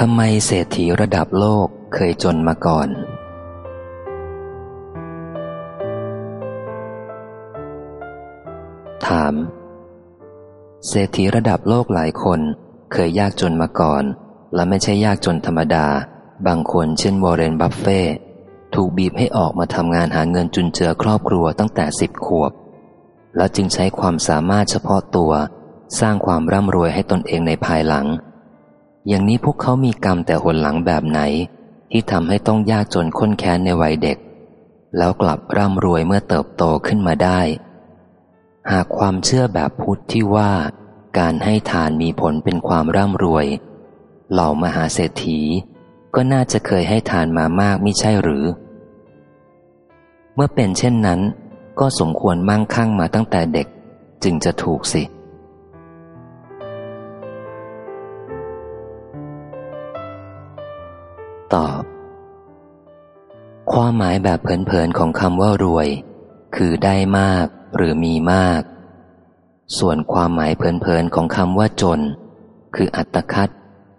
ทำไมเศรษฐีระดับโลกเคยจนมาก่อน ถาม เศรษฐีระดับโลกหลายคนเคยยากจนมาก่อน และไม่ใช่ยากจนธรรมดา บางคนเช่นวอร์เรนบัฟเฟ่ถูกบีบให้ออกมาทำงานหาเงินจุนเจือครอบครัวตั้งแต่สิบขวบ แล้วจึงใช้ความสามารถเฉพาะตัว สร้างความร่ำรวยให้ตนเองในภายหลัง อย่างนี้พวกเขามีกรรมแต่หนหลังแบบไหน ที่ทำให้ต้องยากจนค้นแค้นในวัยเด็ก แล้วกลับร่ำรวยเมื่อเติบโตขึ้นมาได้ หากความเชื่อแบบพุทธที่ว่า การให้ทานมีผลเป็นความร่ำรวย เหล่ามหาเศรษฐี ก็น่าจะเคยให้ทานมามากไม่ใช่หรือ เมื่อเป็นเช่นนั้น ก็สมควรมั่งคั่งมาตั้งแต่เด็ก จึงจะถูกสิ ตอบ ความหมายแบบเผินๆของคำว่ารวย คือได้มากหรือมีมาก ส่วนความหมายเผินๆของคำว่าจน คืออัตคัด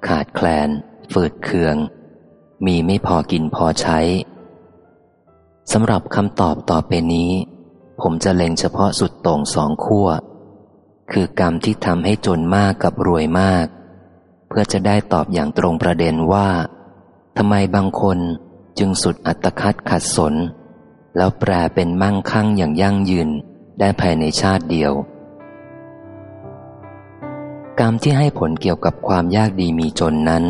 ขาดแคลน ฝืดเคือง มีไม่พอกินพอใช้สำหรับคำตอบต่อไปนี้ ผมจะเล็งเฉพาะสุดตรงสองขั้ว คือกรรมที่ทำให้จนมากกับรวยมาก เพื่อจะได้ตอบอย่างตรงประเด็นว่า ทำไมบางคนจึงสุดอัตคัดขัดสน แล้วแปลเป็นมั่งคั่งอย่างยั่งยืนได้ภายในชาติเดียว กรรมที่ให้ผลเกี่ยวกับความยากดีมีจนนั้น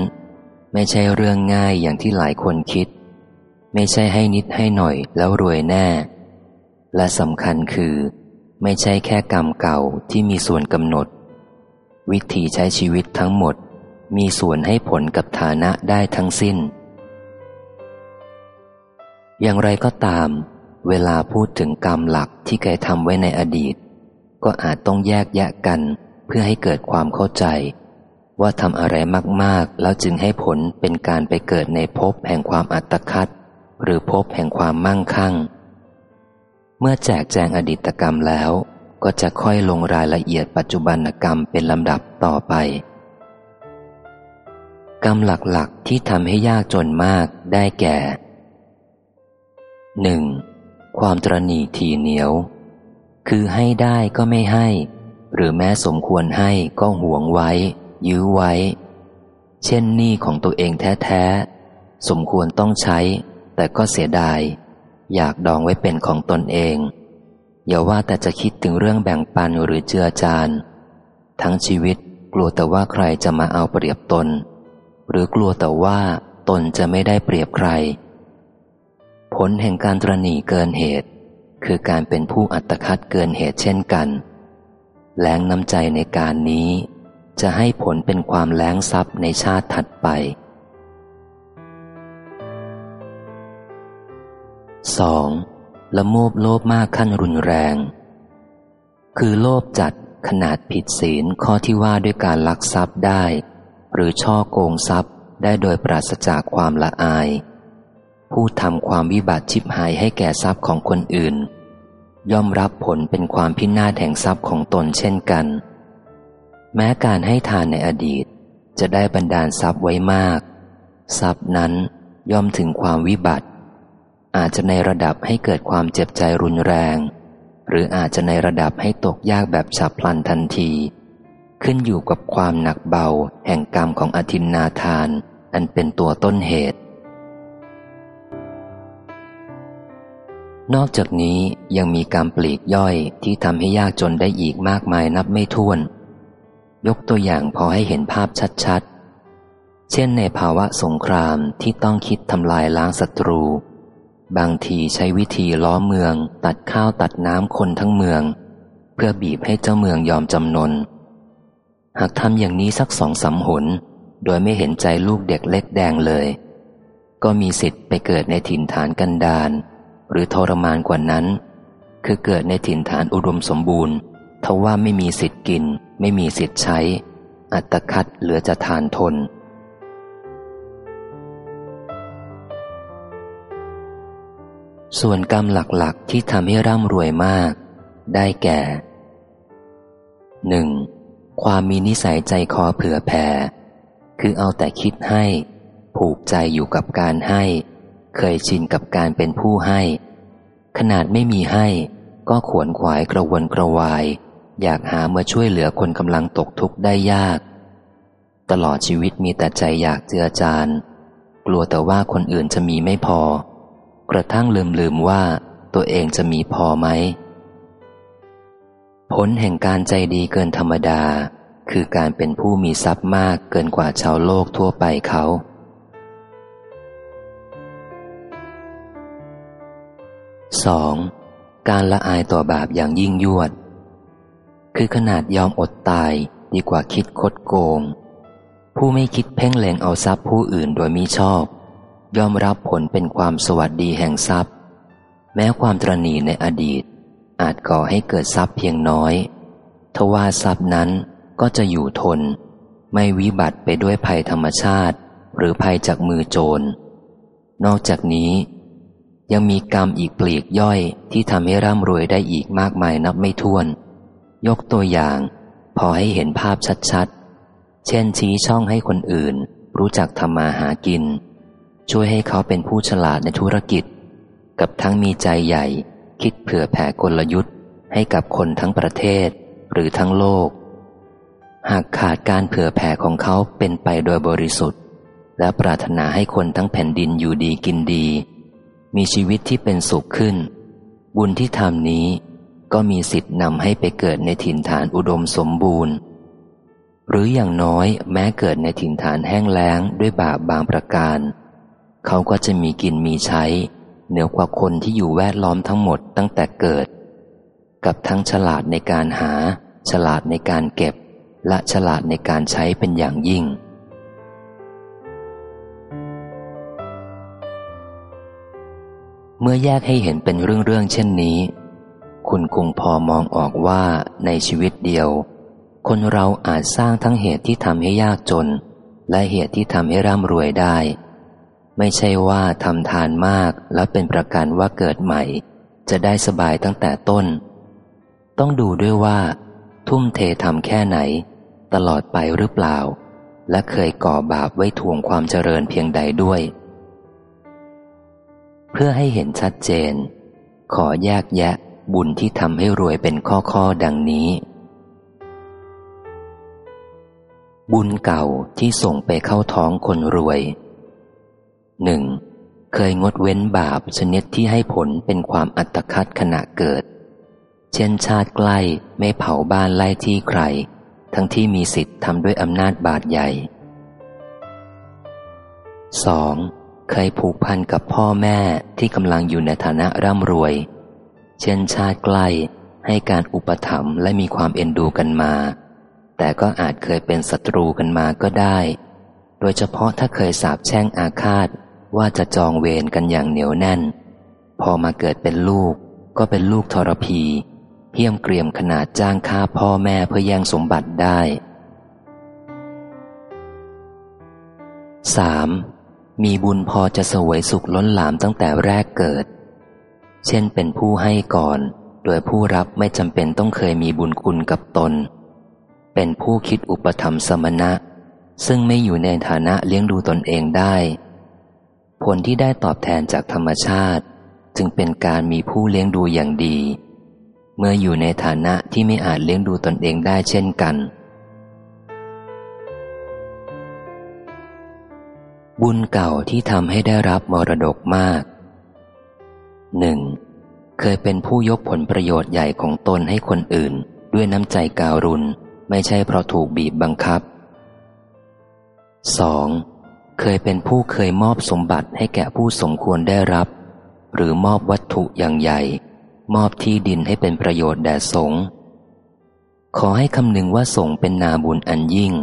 ไม่ใช่เรื่องง่ายอย่างที่หลายคนคิด ไม่ใช่ให้นิดให้หน่อยแล้วรวยแน่ และสำคัญคือ ไม่ใช่แค่กรรมเก่าที่มีส่วนกำหนด วิธีใช้ชีวิตทั้งหมดมีส่วนให้ผลกับฐานะได้ทั้งสิ้น อย่างไรก็ตาม เวลาพูดถึงกรรมหลักที่เคยทำไว้ในอดีต ก็อาจต้องแยกแยะกันเพื่อให้เกิดความเข้าใจ ว่าทำอะไรมากๆ แล้วจึงให้ผลเป็นการไปเกิดในภพแห่งความอัตคัดหรือภพแห่งความมั่งคั่ง เมื่อแจกแจงอดีตกรรมแล้ว ก็จะค่อยลงรายละเอียดปัจจุบันกรรมเป็นลำดับต่อไป กรรมหลักๆที่ทำให้ยากจนมากได้แก่ 1. ความตรณีทีเหนียว คือให้ได้ก็ไม่ให้ หรือแม้สมควรให้ก็หวงไว้ ยื้อไว้ เช่นหนี้ของตัวเองแท้ๆ สมควรต้องใช้ แต่ก็เสียดาย อยากดองไว้เป็นของตนเอง อย่าว่าแต่จะคิดถึงเรื่องแบ่งปันหรือเจือจาน ทั้งชีวิตกลัวแต่ว่าใครจะมาเอาเปรียบตน หรือกลัวแต่ว่าตนจะไม่ได้เปรียบใคร ผลแห่งการตรณีเกินเหตุ คือการเป็นผู้อัตคัดเกินเหตุเช่นกันแล้งน้ำใจในการนี้ จะให้ผลเป็นความแล้งทรัพย์ในชาติถัดไป 2. ละโมบโลภมากขั้นรุนแรง คือโลภจัดขนาดผิดศีลข้อที่ว่าด้วยการลักทรัพย์ได้ หรือช่อโกงทรัพย์ได้โดยปราศจากความละอาย ผู้ทำความวิบัติชิบหายให้แก่ทรัพย์ของคนอื่น ย่อมรับผลเป็นความพินาศแห่งทรัพย์ของตนเช่นกัน แม้การให้ทานในอดีต จะได้บรรดาลทรัพย์ไว้มาก ทรัพย์นั้นย่อมถึงความวิบัติ อาจจะในระดับให้เกิดความเจ็บใจรุนแรง หรืออาจจะในระดับให้ตกยากแบบฉับพลันทันที ขึ้นอยู่กับความหนักเบาแห่งกรรมของอธินนาทาน อันเป็นตัวต้นเหตุ นอกจากนี้ยังมีกรรปลีกย่อยที่ทำให้ยากจนได้อีกมากมายนับไม่ถ้วน ยกตัวอย่างพอให้เห็นภาพชัดๆ เช่นในภาวะสงครามที่ต้องคิดทำลายล้างศัตรู บางทีใช้วิธีล้อเมือง ตัดข้าวตัดน้ำคนทั้งเมือง เพื่อบีบให้เจ้าเมืองยอมจำนน หากทำอย่างนี้สักสองสาหน โดยไม่เห็นใจลูกเด็กเล็กแดงเลย ก็มีสิทธิ์ไปเกิดในถิ่นฐานกันดาร หรือทรมานกว่านั้น คือเกิดในถิ่นฐานอุดมสมบูรณ์ทว่าไม่มีสิทธิ์กิน ไม่มีสิทธิ์ใช้ อัตคัดเหลือจะทานทน ส่วนกรรมหลักๆ ที่ทำให้ร่ำรวยมาก ได้แก่ 1. ความมีนิสัยใจคอเผื่อแผ่ คือเอาแต่คิดให้ ผูกใจอยู่กับการให้ เคยชินกับการเป็นผู้ให้ ขนาดไม่มีให้ ก็ขวนขวายกระวนกระวาย อยากหามาช่วยเหลือคนกำลังตกทุกข์ได้ยาก ตลอดชีวิตมีแต่ใจอยากเจือจานกลัวแต่ว่าคนอื่นจะมีไม่พอ กระทั่งลืมลืมว่า ตัวเองจะมีพอไหม ผลแห่งการใจดีเกินธรรมดา คือการเป็นผู้มีทรัพย์มากเกินกว่าชาวโลกทั่วไปเขา 2. การละอายต่อบาปอย่างยิ่งยวด คือขนาดยอมอดตายดีกว่าคิดคดโกง ผู้ไม่คิดเพ่งเล็งเอาทรัพย์ผู้อื่นโดยมิชอบ ยอมรับผลเป็นความสวัสดีแห่งทรัพย์ แม้ความตรณีในอดีต อาจก่อให้เกิดทรัพย์เพียงน้อย ทว่าทรัพย์นั้นก็จะอยู่ทน ไม่วิบัติไปด้วยภัยธรรมชาติ หรือภัยจากมือโจร นอกจากนี้ ยังมีกรรมอีกปลีกย่อยที่ทำให้ร่ำรวยได้อีกมากมายนับไม่ถ้วน ยกตัวอย่าง พอให้เห็นภาพชัดๆ เช่นชี้ช่องให้คนอื่น รู้จักทำมาหากิน ช่วยให้เขาเป็นผู้ฉลาดในธุรกิจ กับทั้งมีใจใหญ่ คิดเผื่อแผ่กลยุทธ์ ให้กับคนทั้งประเทศ หรือทั้งโลก หากขาดการเผื่อแผ่ของเขาเป็นไปโดยบริสุทธิ์ และปรารถนาให้คนทั้งแผ่นดินอยู่ดีกินดี มีชีวิตที่เป็นสุขขึ้น บุญที่ทำนี้ก็มีสิทธิ์นำให้ไปเกิดในถิ่นฐานอุดมสมบูรณ์ หรืออย่างน้อยแม้เกิดในถิ่นฐานแห้งแล้งด้วยบาปบางประการ เขาก็จะมีกินมีใช้ เหนือกว่าคนที่อยู่แวดล้อมทั้งหมดตั้งแต่เกิด กับทั้งฉลาดในการหา ฉลาดในการเก็บ และฉลาดในการใช้เป็นอย่างยิ่ง เมื่อแยกให้เห็นเป็นเรื่องๆเช่นนี้ คุณคงพอมองออกว่าในชีวิตเดียว คนเราอาจสร้างทั้งเหตุที่ทำให้ยากจน และเหตุที่ทำให้ร่ำรวยได้ ไม่ใช่ว่าทำทานมากแล้วเป็นประกันว่าเกิดใหม่ จะได้สบายตั้งแต่ต้น ต้องดูด้วยว่า ทุ่มเททำแค่ไหน ตลอดไปหรือเปล่า และเคยก่อบาปไว้ทวงความเจริญเพียงใดด้วย เพื่อให้เห็นชัดเจน ขอแยกแยะบุญที่ทำให้รวยเป็นข้อข้อดังนี้ บุญเก่าที่ส่งไปเข้าท้องคนรวยหนึ่งเคยงดเว้นบาปชนิดที่ให้ผลเป็นความอัตคัดขณะเกิด เช่นชาติใกล้ไม่เผาบ้านไล่ที่ใคร ทั้งที่มีสิทธิ์ทำด้วยอำนาจบาดใหญ่ 2. เคยผูกพันกับพ่อแม่ที่กำลังอยู่ในฐานะร่ำรวย เช่นชาติใกล้ให้การอุปถัมภ์และมีความเอ็นดูกันมา แต่ก็อาจเคยเป็นศัตรูกันมาก็ได้ โดยเฉพาะถ้าเคยสาบแช่งอาฆาตว่าจะจองเวรกันอย่างเหนียวแน่น พอมาเกิดเป็นลูก ก็เป็นลูกทรพีเพี้ยมเกรียมขนาดจ้างฆ่าพ่อแม่เพื่อแย่งสมบัติได้ 3. มีบุญพอจะสวยสุขล้นหลามตั้งแต่แรกเกิด เช่นเป็นผู้ให้ก่อน โดยผู้รับไม่จำเป็นต้องเคยมีบุญคุณกับตน เป็นผู้คิดอุปธรรมสมณะ ซึ่งไม่อยู่ในฐานะเลี้ยงดูตนเองได้ ผลที่ได้ตอบแทนจากธรรมชาติ จึงเป็นการมีผู้เลี้ยงดูอย่างดี เมื่ออยู่ในฐานะที่ไม่อาจเลี้ยงดูตนเองได้เช่นกัน บุญเก่าที่ทำให้ได้รับมรดกมากหนึ่งเคยเป็นผู้ยกผลประโยชน์ใหญ่ของตนให้คนอื่น ด้วยน้ำใจการุณ ไม่ใช่เพราะถูกบีบบังคับ 2. เคยเป็นผู้เคยมอบสมบัติให้แก่ผู้สมควรได้รับ หรือมอบวัตถุอย่างใหญ่ มอบที่ดินให้เป็นประโยชน์แด่สงฆ์ขอให้คำนึงว่าสงฆ์เป็นนาบุญอันยิ่ง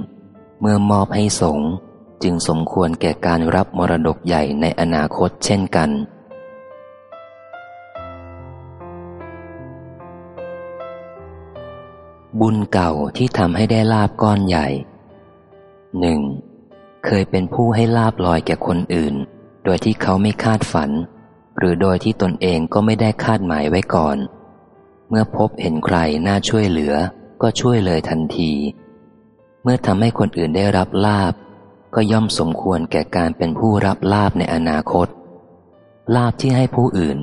เมื่อมอบให้สงฆ์ จึงสมควรแก่การรับมรดกใหญ่ในอนาคตเช่นกัน บุญเก่าที่ทำให้ได้ลาบก้อนใหญ่หนึ่งเคยเป็นผู้ให้ลาบลอยแก่คนอื่น โดยที่เขาไม่คาดฝัน หรือโดยที่ตนเองก็ไม่ได้คาดหมายไว้ก่อน เมื่อพบเห็นใครน่าช่วยเหลือ ก็ช่วยเลยทันที เมื่อทำให้คนอื่นได้รับลาบ ก็ย่อมสมควรแก่การเป็นผู้รับลาบในอนาคต ลาบที่ให้ผู้อื่น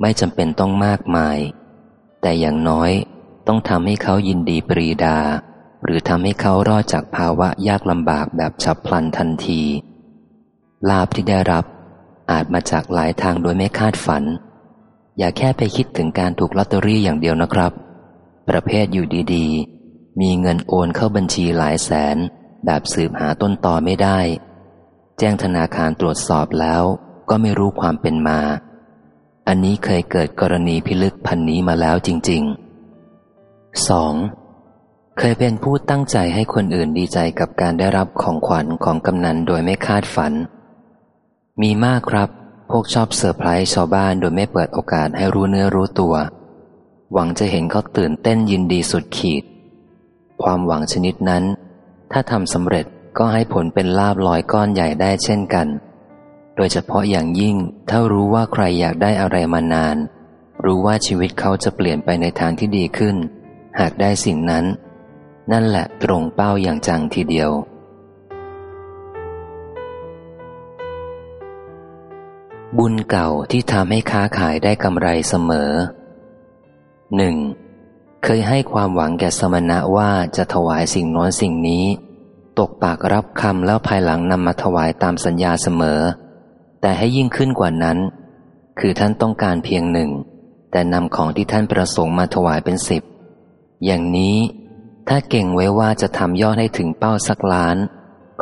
ไม่จำเป็นต้องมากมาย แต่อย่างน้อยต้องทำให้เขายินดีปรีดา หรือทำให้เขารอดจากภาวะยากลำบากแบบฉับพลันทันที ลาบที่ได้รับอาจมาจากหลายทางโดยไม่คาดฝัน อย่าแค่ไปคิดถึงการถูกลอตเตอรี่อย่างเดียวนะครับ ประเภทอยู่ดีๆ มีเงินโอนเข้าบัญชีหลายแสน แบบสืบหาต้นตอไม่ได้ แจ้งธนาคารตรวจสอบแล้วก็ไม่รู้ความเป็นมา อันนี้เคยเกิดกรณีพิลึกพันนี้มาแล้วจริง ๆ 2. เคยเป็นผู้ตั้งใจให้คนอื่นดีใจกับการได้รับของขวัญของกำนันโดยไม่คาดฝัน มีมากครับ พวกชอบเซอร์ไพรส์ชาวบ้านโดยไม่เปิดโอกาสให้รู้เนื้อรู้ตัว หวังจะเห็นเขาตื่นเต้นยินดีสุดขีด ความหวังชนิดนั้น ถ้าทำสำเร็จก็ให้ผลเป็นลาภลอยก้อนใหญ่ได้เช่นกัน โดยเฉพาะอย่างยิ่งถ้ารู้ว่าใครอยากได้อะไรมานาน รู้ว่าชีวิตเขาจะเปลี่ยนไปในทางที่ดีขึ้น หากได้สิ่งนั้น นั่นแหละตรงเป้าอย่างจังทีเดียว บุญเก่าที่ทำให้ค้าขายได้กำไรเสมอหนึ่งเคยให้ความหวังแก่สมณะว่าจะถวายสิ่งน้อยสิ่งนี้ ตกปากรับคำแล้วภายหลังนำมาถวายตามสัญญาเสมอ แต่ให้ยิ่งขึ้นกว่านั้น คือท่านต้องการเพียงหนึ่ง แต่นำของที่ท่านประสงค์มาถวายเป็นสิบ อย่างนี้ถ้าเก่งไว้ว่าจะทำยอดให้ถึงเป้าสักล้าน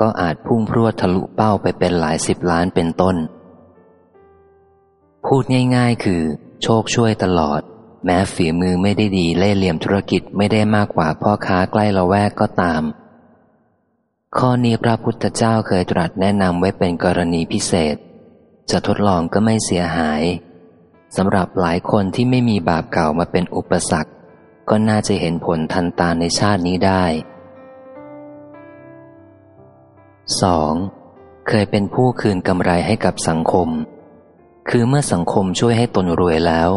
ก็อาจพุ่งพรวดทะลุเป้าไปเป็นหลายสิบล้านเป็นต้น พูดง่ายๆ คือ โชคช่วยตลอด แม้ฝีมือไม่ได้ดีเล่เหลี่ยมธุรกิจไม่ได้มากกว่าพ่อค้าใกล้ละแวกก็ตาม ข้อนี้พระพุทธเจ้าเคยตรัสแนะนำไว้เป็นกรณีพิเศษ จะทดลองก็ไม่เสียหายสำหรับหลายคนที่ไม่มีบาปเก่ามาเป็นอุปสรรค ก็น่าจะเห็นผลทันตาในชาตินี้ได้ 2. เคยเป็นผู้คืนกำไรให้กับสังคม คือเมื่อสังคมช่วยให้ตนรวยแล้ว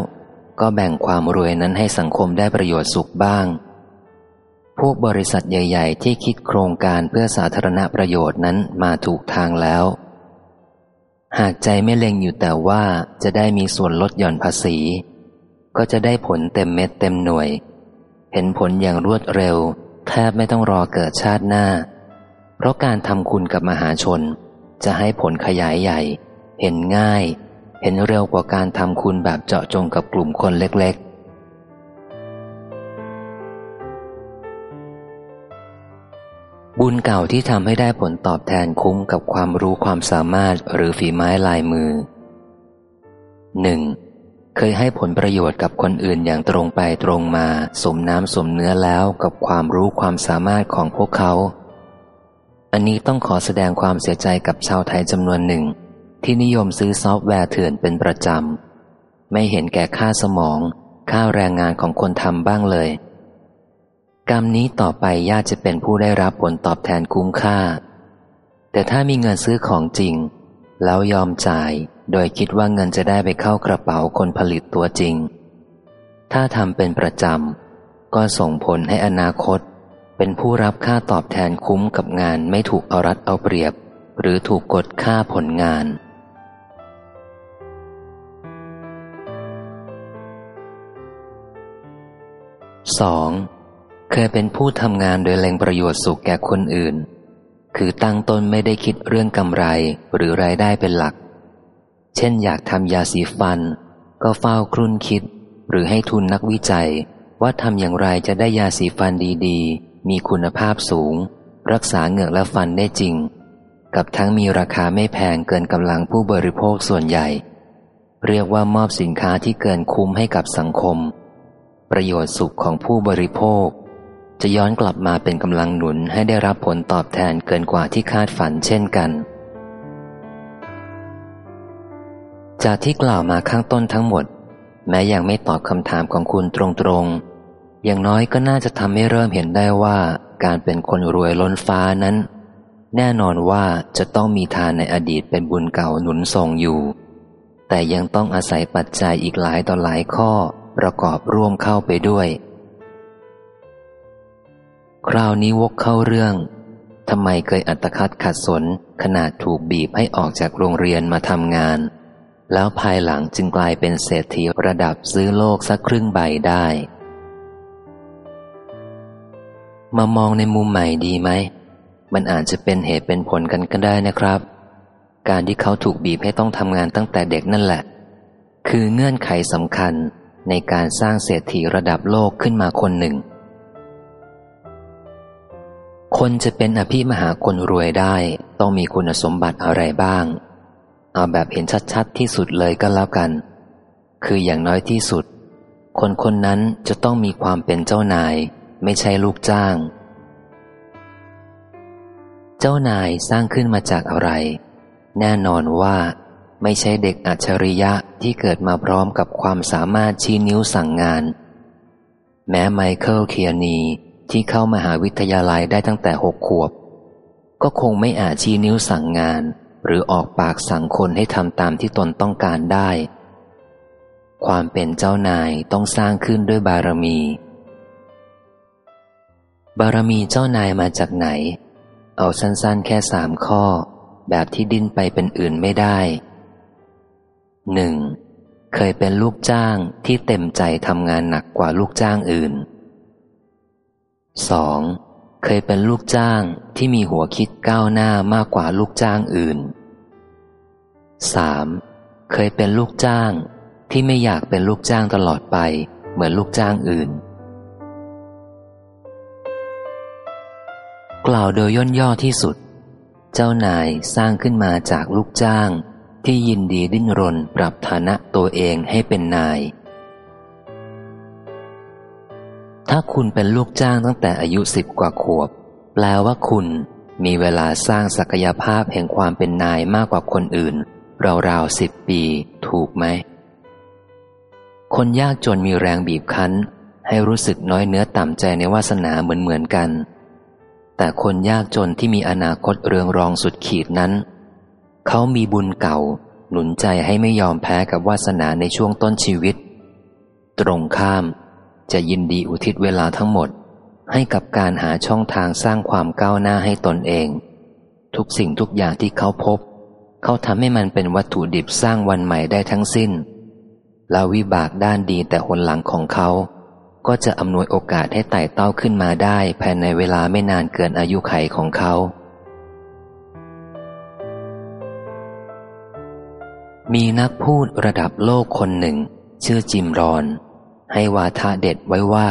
ก็แบ่งความรวยนั้นให้สังคมได้ประโยชน์สุขบ้าง วกบริษัทใหญ่ ๆ ที่คิดโครงการเพื่อสาธารณประโยชน์นั้นมาถูกทางแล้ว หากใจไม่เล็งอยู่แต่ว่าจะได้มีส่วนลดหย่อนภาษี ก็จะได้ผลเต็มเม็ดเต็มหน่วย เห็นผลอย่างรวดเร็ว แทบไม่ต้องรอเกิดชาติหน้า เพราะการทำคุณกับมหาชน จะให้ผลขยายใหญ่ เห็นง่าย เห็นเร็วกว่าการทำคุณแบบเจาะจงกับกลุ่มคนเล็กๆ บุญเก่าที่ทำให้ได้ผลตอบแทนคุ้มกับความรู้ความสามารถหรือฝีไม้ลายมือ 1. เคยให้ผลประโยชน์กับคนอื่นอย่างตรงไปตรงมา สมน้ำสมเนื้อแล้วกับความรู้ความสามารถของพวกเขา อันนี้ต้องขอแสดงความเสียใจกับชาวไทยจำนวนหนึ่ง ที่นิยมซื้อซอฟต์แวร์เถื่อนเป็นประจำ ไม่เห็นแก่ค่าสมอง ค่าแรงงานของคนทำบ้างเลย กรรมนี้ต่อไปญาติจะเป็นผู้ได้รับผลตอบแทนคุ้มค่า แต่ถ้ามีเงินซื้อของจริง แล้วยอมจ่าย โดยคิดว่าเงินจะได้ไปเข้ากระเป๋าคนผลิตตัวจริง ถ้าทำเป็นประจำ ก็ส่งผลให้อนาคต เป็นผู้รับค่าตอบแทนคุ้มกับงานไม่ถูกเอารัดเอาเปรียบ หรือถูกกดค่าผลงาน 2. เคยเป็นผู้ทำงานโดยเล็งประโยชน์สุขแก่คนอื่น คือตั้งต้นไม่ได้คิดเรื่องกำไรหรือรายได้เป็นหลัก เช่นอยากทำยาสีฟัน ก็เฝ้าครุ่นคิด หรือให้ทุนนักวิจัย ว่าทำอย่างไรจะได้ยาสีฟันดีๆ มีคุณภาพสูง รักษาเหงือกและฟันได้จริง กับทั้งมีราคาไม่แพงเกินกำลังผู้บริโภคส่วนใหญ่ เรียกว่ามอบสินค้าที่เกินคุ้มให้กับสังคม ประโยชน์สุขของผู้บริโภค จะย้อนกลับมาเป็นกำลังหนุนให้ได้รับผลตอบแทนเกินกว่าที่คาดฝันเช่นกัน จากที่กล่าวมาข้างต้นทั้งหมด แม้ยังไม่ตอบคำถามของคุณตรงๆ อย่างน้อยก็น่าจะทำให้เริ่มเห็นได้ว่าการเป็นคนรวยล้นฟ้านั้น แน่นอนว่าจะต้องมีทานในอดีตเป็นบุญเก่าหนุนส่งอยู่ แต่ยังต้องอาศัยปัจจัยอีกหลายต่อหลายข้อประกอบร่วมเข้าไปด้วย คราวนี้วกเข้าเรื่องทำไมเคยอัตคัดขัดสนขนาดถูกบีบให้ออกจากโรงเรียนมาทำงาน แล้วภายหลังจึงกลายเป็นเศรษฐีระดับซื้อโลกสักครึ่งใบได้ มามองในมุมใหม่ดีไหม มันอาจจะเป็นเหตุเป็นผลกันก็ได้นะครับ การที่เขาถูกบีบให้ต้องทำงานตั้งแต่เด็กนั่นแหละ คือเงื่อนไขสำคัญในการสร้างเศรษฐีระดับโลกขึ้นมาคนหนึ่ง คนจะเป็นอภิมหาคนรวยได้ ต้องมีคุณสมบัติอะไรบ้าง เอาแบบเห็นชัดๆที่สุดเลยก็แล้วกัน คืออย่างน้อยที่สุด คนคนนั้นจะต้องมีความเป็นเจ้านาย ไม่ใช่ลูกจ้าง เจ้านายสร้างขึ้นมาจากอะไร แน่นอนว่าไม่ใช่เด็กอัจฉริยะที่เกิดมาพร้อมกับความสามารถชี้นิ้วสั่งงาน แม้ไมเคิลเคียนี ที่เข้ามาหาวิทยาลัยได้ตั้งแต่หกขวบ ก็คงไม่อาจชี้นิ้วสั่งงาน หรือออกปากสั่งคนให้ทำตามที่ตนต้องการได้ ความเป็นเจ้านายต้องสร้างขึ้นด้วยบารมี บารมีเจ้านายมาจากไหน เอาสั้นๆ แค่สามข้อ แบบที่ดิ้นไปเป็นอื่นไม่ได้หนึ่งเคยเป็นลูกจ้างที่เต็มใจทำงานหนักกว่าลูกจ้างอื่น 2. เคยเป็นลูกจ้างที่มีหัวคิดก้าวหน้ามากกว่าลูกจ้างอื่น 3. เคยเป็นลูกจ้างที่ไม่อยากเป็นลูกจ้างตลอดไปเหมือนลูกจ้างอื่น กล่าวโดยย่นย่อที่สุด เจ้านายสร้างขึ้นมาจากลูกจ้างที่ยินดีดิ้นรนปรับฐานะตัวเองให้เป็นนาย ถ้าคุณเป็นลูกจ้างตั้งแต่อายุสิบกว่าขวบ แปลว่าคุณมีเวลาสร้างศักยภาพแห่งความเป็นนายมากกว่าคนอื่น ราวๆสิบปี ถูกไหม คนยากจนมีแรงบีบคั้น ให้รู้สึกน้อยเนื้อต่ำใจในวาสนาเหมือนเหมือนกัน แต่คนยากจนที่มีอนาคตเรืองรองสุดขีดนั้น เขามีบุญเก่า หนุนใจให้ไม่ยอมแพ้กับวาสนาในช่วงต้นชีวิต ตรงข้าม จะยินดีอุทิศเวลาทั้งหมด ให้กับการหาช่องทางสร้างความก้าวหน้าให้ตนเอง ทุกสิ่งทุกอย่างที่เขาพบ เขาทำให้มันเป็นวัตถุดิบสร้างวันใหม่ได้ทั้งสิ้น แล้ววิบากด้านดีแต่หนหลังของเขา ก็จะอำนวยโอกาสให้ไต่เต้าขึ้นมาได้ภายในเวลาไม่นานเกินอายุไขของเขา มีนักพูดระดับโลกคนหนึ่ง ชื่อจิมรอน ให้วาทะเด็ดไว้ว่า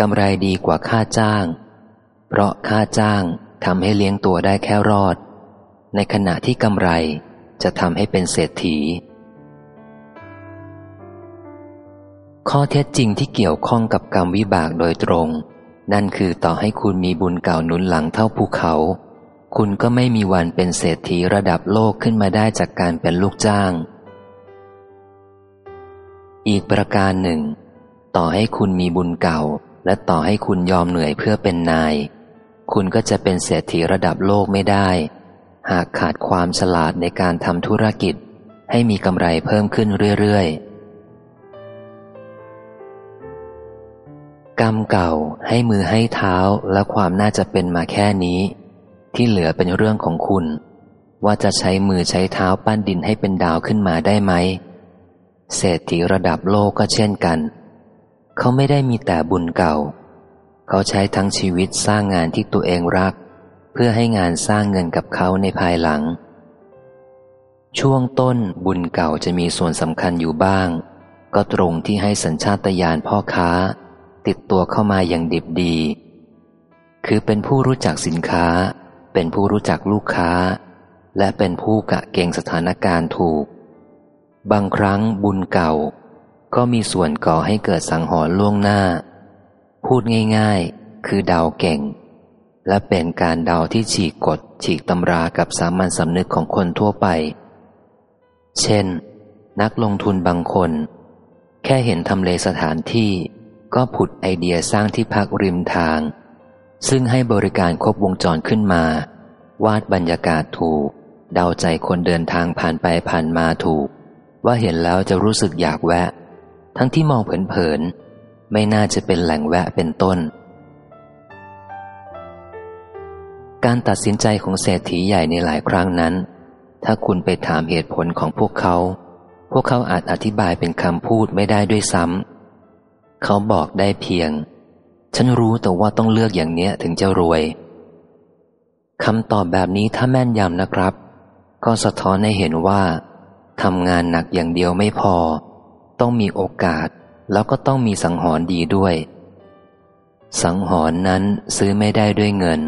กำไรดีกว่าค่าจ้าง เพราะค่าจ้างทำให้เลี้ยงตัวได้แค่รอด ในขณะที่กำไรจะทำให้เป็นเศรษฐี ข้อเท็จจริงที่เกี่ยวข้องกับกรรมวิบากโดยตรง นั่นคือต่อให้คุณมีบุญเก่าหนุนหลังเท่าภูเขา คุณก็ไม่มีวันเป็นเศรษฐีระดับโลกขึ้นมาได้จากการเป็นลูกจ้าง อีกประการหนึ่ง ต่อให้คุณมีบุญเก่า และต่อให้คุณยอมเหนื่อยเพื่อเป็นนาย คุณก็จะเป็นเศรษฐีระดับโลกไม่ได้ หากขาดความฉลาดในการทำธุรกิจ ให้มีกำไรเพิ่มขึ้นเรื่อยๆ กรรมเก่าให้มือให้เท้าและความน่าจะเป็นมาแค่นี้ ที่เหลือเป็นเรื่องของคุณ ว่าจะใช้มือใช้เท้าปั้นดินให้เป็นดาวขึ้นมาได้ไหม เศรษฐีระดับโลกก็เช่นกัน เขาไม่ได้มีแต่บุญเก่า เขาใช้ทั้งชีวิตสร้างงานที่ตัวเองรัก เพื่อให้งานสร้างเงินกับเขาในภายหลัง ช่วงต้นบุญเก่าจะมีส่วนสำคัญอยู่บ้าง ก็ตรงที่ให้สัญชาตญาณพ่อค้า ติดตัวเข้ามาอย่างดิบดี คือเป็นผู้รู้จักสินค้า เป็นผู้รู้จักลูกค้า และเป็นผู้กะเกงสถานการณ์ถูก บางครั้งบุญเก่า ก็มีส่วนก่อให้เกิดสังหรณ์ล่วงหน้า พูดง่ายๆ คือเดาเก่ง และเป็นการเดาที่ฉีกกฎฉีกตำรากับสามัญสำนึกของคนทั่วไป เช่น นักลงทุนบางคน แค่เห็นทำเลสถานที่ ก็ผุดไอเดียสร้างที่พักริมทาง ซึ่งให้บริการครบวงจรขึ้นมา วาดบรรยากาศถูก เดาใจคนเดินทางผ่านไปผ่านมาถูก ว่าเห็นแล้วจะรู้สึกอยากแวะ ทั้งที่มองเผินๆไม่น่าจะเป็นแหล่งแวะเป็นต้น การตัดสินใจของเศรษฐีใหญ่ในหลายครั้งนั้น ถ้าคุณไปถามเหตุผลของพวกเขา พวกเขาอาจอธิบายเป็นคำพูดไม่ได้ด้วยซ้ำเขาบอกได้เพียง ฉันรู้แต่ว่าต้องเลือกอย่างเนี้ยถึงจะรวยคำตอบแบบนี้ถ้าแม่นยำนะครับ ก็สะท้อนให้เห็นว่า ทำงานหนักอย่างเดียวไม่พอ ต้องมีโอกาส แล้วก็ต้องมีสังหรณ์ดีด้วย สังหรณ์นั้นซื้อไม่ได้ด้วยเงิน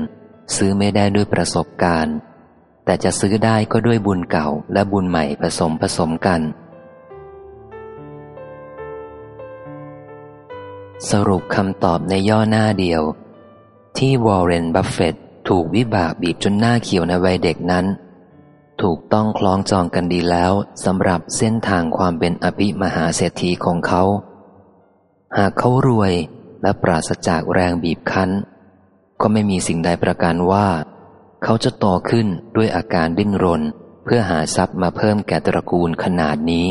ซื้อไม่ได้ด้วยประสบการณ์ แต่จะซื้อได้ก็ด้วยบุญเก่าและบุญใหม่ผสมผสมกัน สรุปคำตอบในย่อหน้าเดียว ที่วอร์เรนบัฟเฟตถูกวิบากบีบจนหน้าเขียวในวัยเด็กนั้น ถูกต้องคล้องจองกันดีแล้วสำหรับเส้นทางความเป็นอภิมหาเศรษฐีของเขา หากเขารวยและปราศจากแรงบีบคั้น ก็ไม่มีสิ่งใดประกันว่า เขาจะโตขึ้นด้วยอาการดิ้นรน เพื่อหาทรัพย์มาเพิ่มแก่ตระกูลขนาดนี้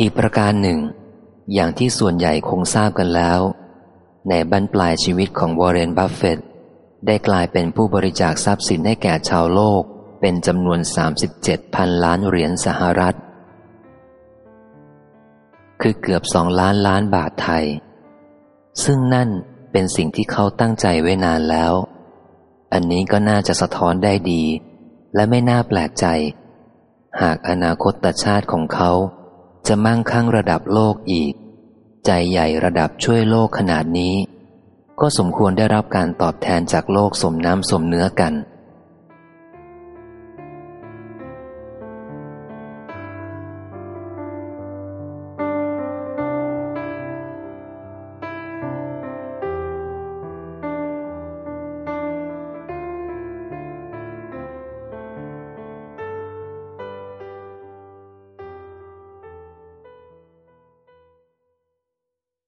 อีกประการหนึ่ง อย่างที่ส่วนใหญ่คงทราบกันแล้ว ในบั้นปลายชีวิตของวอร์เรนบัฟเฟต ได้กลายเป็นผู้บริจาคทรัพย์สินให้แก่ชาวโลก เป็นจำนวน 37พันล้านเหรียญสหรัฐ คือเกือบสองล้านล้านบาทไทย ซึ่งนั่นเป็นสิ่งที่เขาตั้งใจไว้นานแล้ว อันนี้ก็น่าจะสะท้อนได้ดี และไม่น่าแปลกใจ หากอนาคตชาติของเขา จะมั่งคั่งระดับโลกอีก ใจใหญ่ระดับช่วยโลกขนาดนี้ ก็สมควรได้รับการตอบแทนจากโลกสมน้ำสมเนื้อกัน